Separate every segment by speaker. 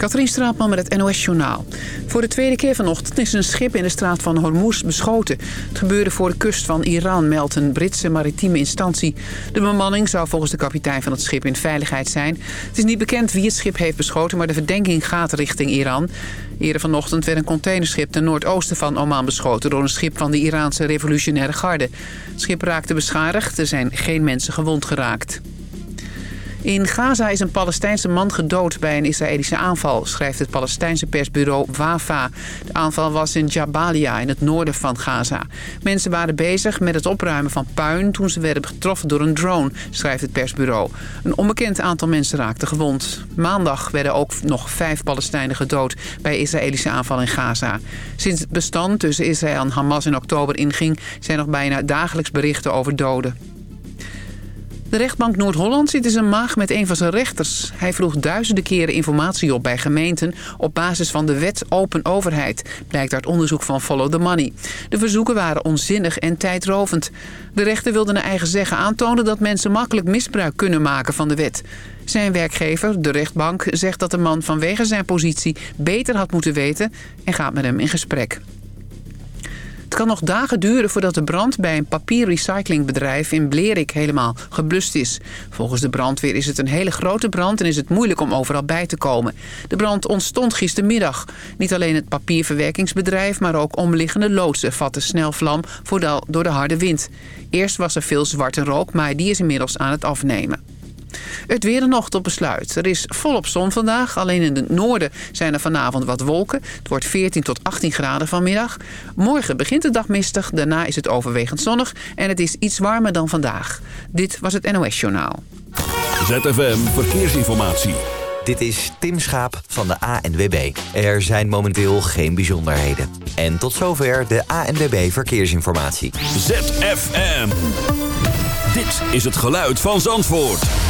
Speaker 1: Katrien Straatman met het NOS-journaal. Voor de tweede keer vanochtend is een schip in de straat van Hormuz beschoten. Het gebeurde voor de kust van Iran, meldt een Britse maritieme instantie. De bemanning zou volgens de kapitein van het schip in veiligheid zijn. Het is niet bekend wie het schip heeft beschoten, maar de verdenking gaat richting Iran. Eerder vanochtend werd een containerschip ten noordoosten van Oman beschoten... door een schip van de Iraanse revolutionaire garde. Het schip raakte beschadigd, er zijn geen mensen gewond geraakt. In Gaza is een Palestijnse man gedood bij een Israëlische aanval, schrijft het Palestijnse persbureau WAFA. De aanval was in Jabalia, in het noorden van Gaza. Mensen waren bezig met het opruimen van puin toen ze werden getroffen door een drone, schrijft het persbureau. Een onbekend aantal mensen raakten gewond. Maandag werden ook nog vijf Palestijnen gedood bij Israëlische aanval in Gaza. Sinds het bestand tussen Israël en Hamas in oktober inging, zijn nog bijna dagelijks berichten over doden. De rechtbank Noord-Holland zit in zijn maag met een van zijn rechters. Hij vroeg duizenden keren informatie op bij gemeenten... op basis van de wet Open Overheid, blijkt uit onderzoek van Follow the Money. De verzoeken waren onzinnig en tijdrovend. De rechter wilde naar eigen zeggen aantonen dat mensen makkelijk misbruik kunnen maken van de wet. Zijn werkgever, de rechtbank, zegt dat de man vanwege zijn positie beter had moeten weten... en gaat met hem in gesprek. Het kan nog dagen duren voordat de brand bij een papierrecyclingbedrijf in Blerik helemaal geblust is. Volgens de brandweer is het een hele grote brand en is het moeilijk om overal bij te komen. De brand ontstond gistermiddag. Niet alleen het papierverwerkingsbedrijf, maar ook omliggende loodsen vatten snel vlam door de harde wind. Eerst was er veel zwarte rook, maar die is inmiddels aan het afnemen. Het weer nog tot besluit. Er is volop zon vandaag. Alleen in het noorden zijn er vanavond wat wolken. Het wordt 14 tot 18 graden vanmiddag. Morgen begint de dag mistig. Daarna is het overwegend zonnig. En het is iets warmer dan vandaag. Dit was het NOS Journaal.
Speaker 2: ZFM Verkeersinformatie.
Speaker 3: Dit is Tim Schaap van de ANWB. Er zijn momenteel geen bijzonderheden. En tot zover de ANWB Verkeersinformatie.
Speaker 2: ZFM. Dit is het geluid van Zandvoort.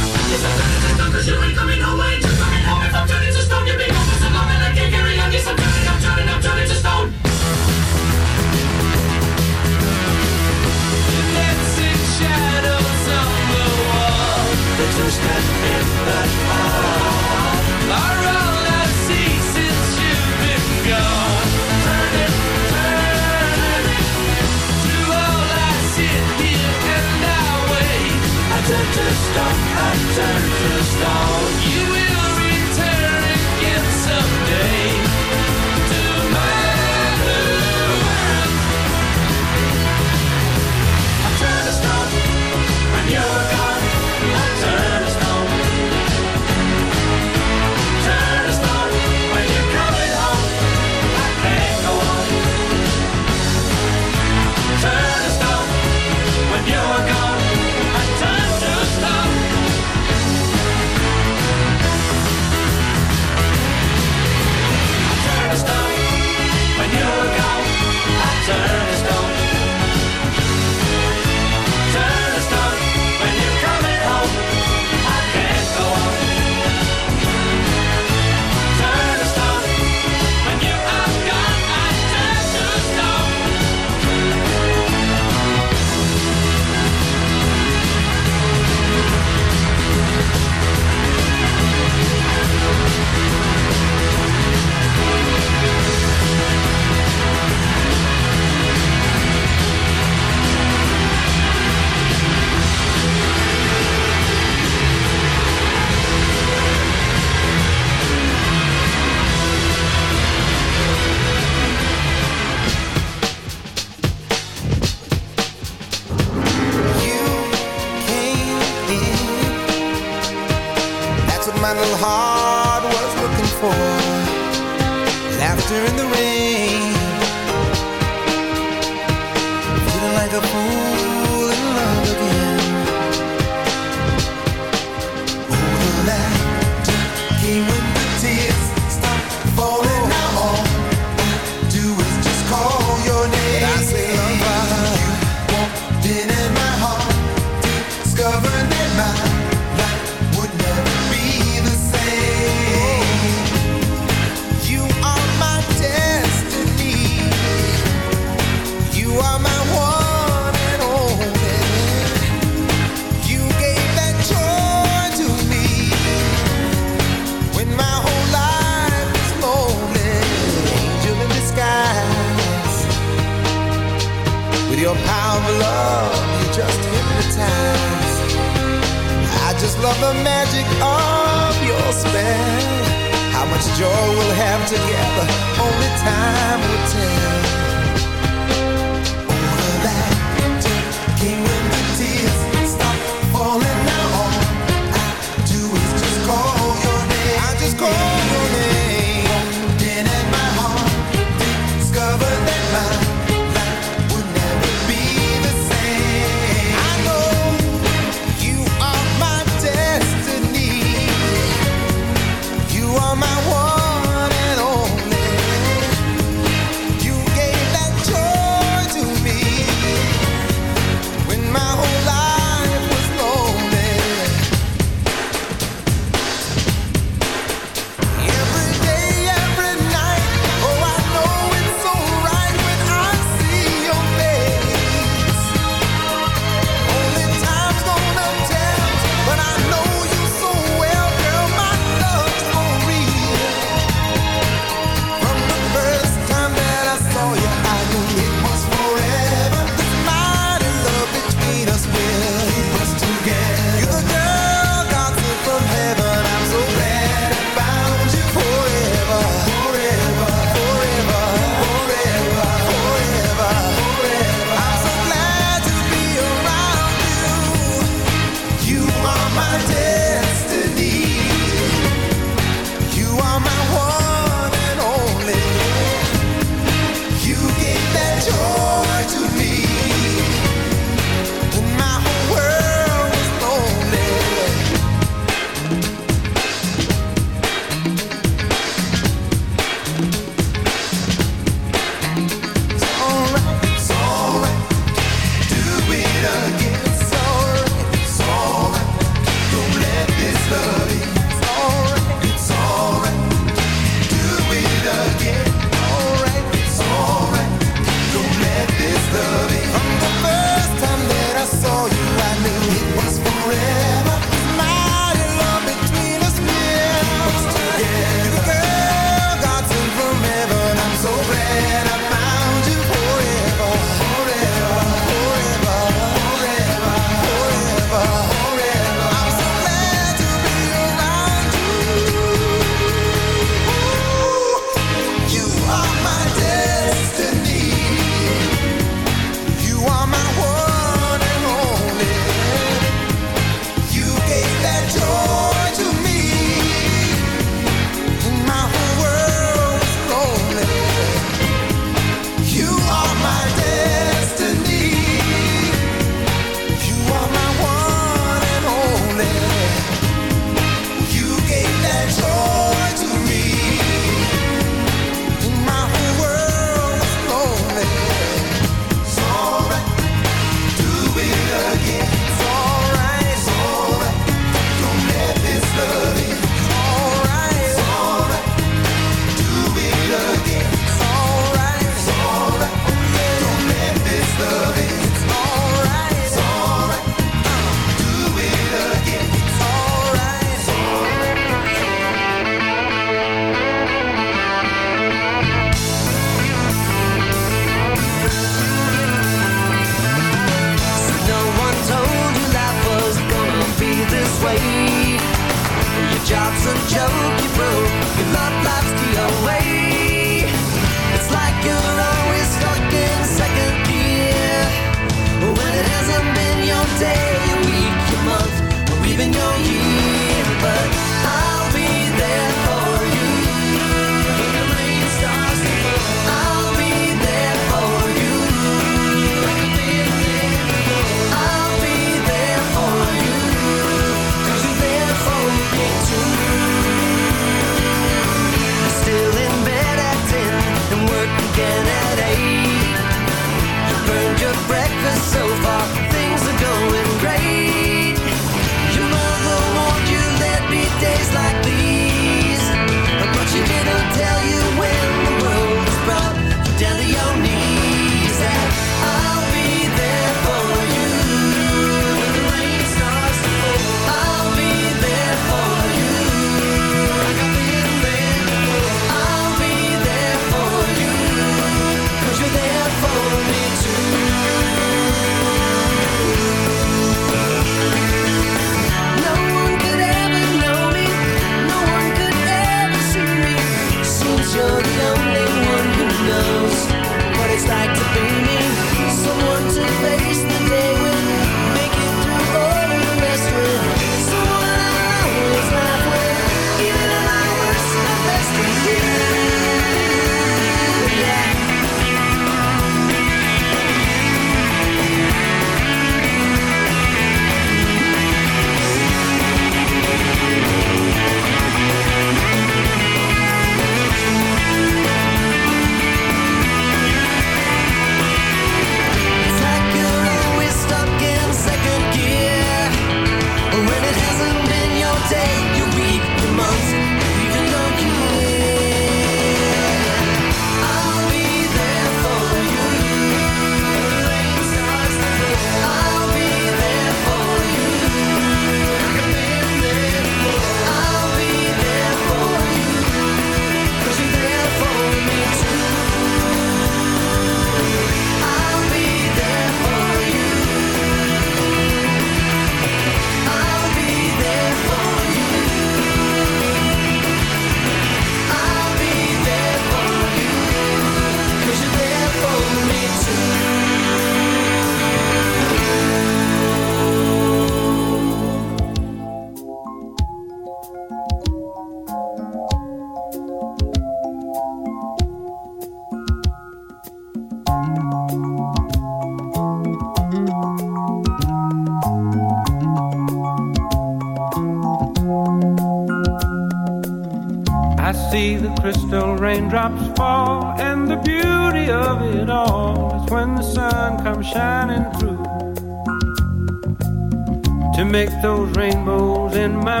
Speaker 4: those rainbows in my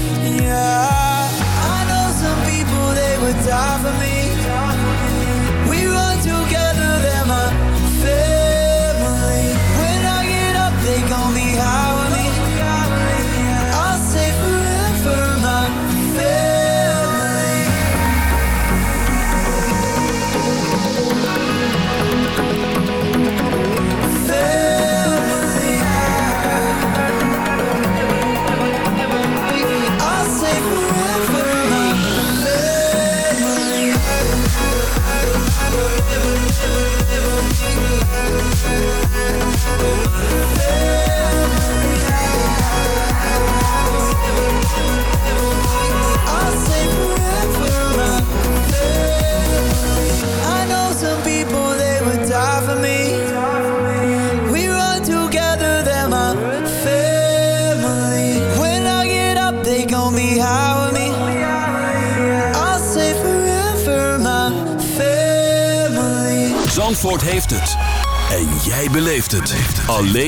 Speaker 5: Die for me.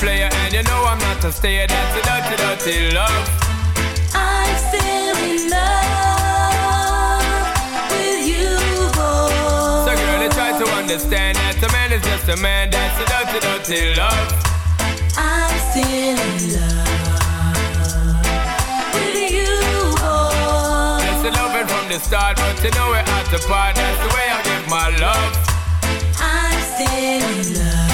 Speaker 6: Player, and you know I'm not a stayer. That's a dirty, dirty love.
Speaker 7: I'm still in love with you, boy
Speaker 6: So, girl, they try to understand that a man is just a man. That's a dirty, dirty love.
Speaker 7: I'm still in love with you, boy
Speaker 6: That's the loving from the start, but you know we're at the part. That's the way I give my love.
Speaker 7: I'm still in love.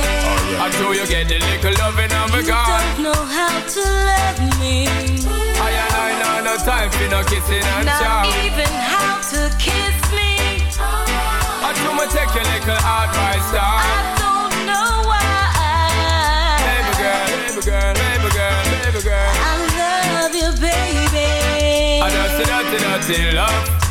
Speaker 6: I know you get the little loving of a
Speaker 7: You don't know how to love me.
Speaker 6: I and I know no time for no kissing and
Speaker 7: Not
Speaker 6: chow.
Speaker 7: even how to kiss me.
Speaker 6: I do me take your little advice,
Speaker 7: I don't know why.
Speaker 6: Baby girl, baby girl, baby girl, baby girl.
Speaker 7: I love you, baby.
Speaker 6: I just a dirty, dirty love.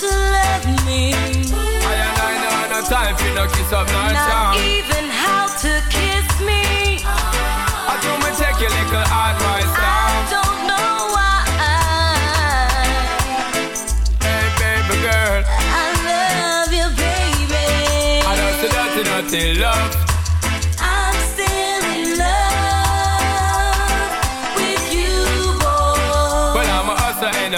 Speaker 7: To love me.
Speaker 6: I and I know no time for no kiss up, no
Speaker 7: Not
Speaker 6: charm.
Speaker 7: even how to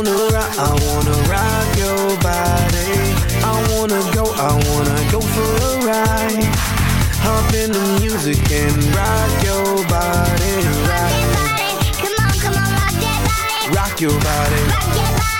Speaker 7: music and
Speaker 8: rock I wanna rock
Speaker 9: your body, I want to go, I want to go for a ride. Harp in the music and rock your body.
Speaker 10: come on, come on, rock your life.
Speaker 9: rock your body,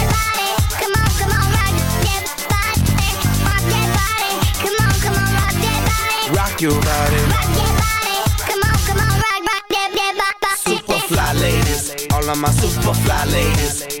Speaker 9: your body. Rock
Speaker 10: that body. Come on, come on, rock, rock that body.
Speaker 9: Super fly ladies, all of my super fly ladies,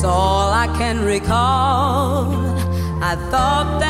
Speaker 11: It's all I
Speaker 12: can recall. I thought
Speaker 13: that.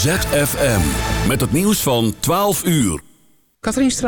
Speaker 2: ZFM. Met het nieuws van 12 uur.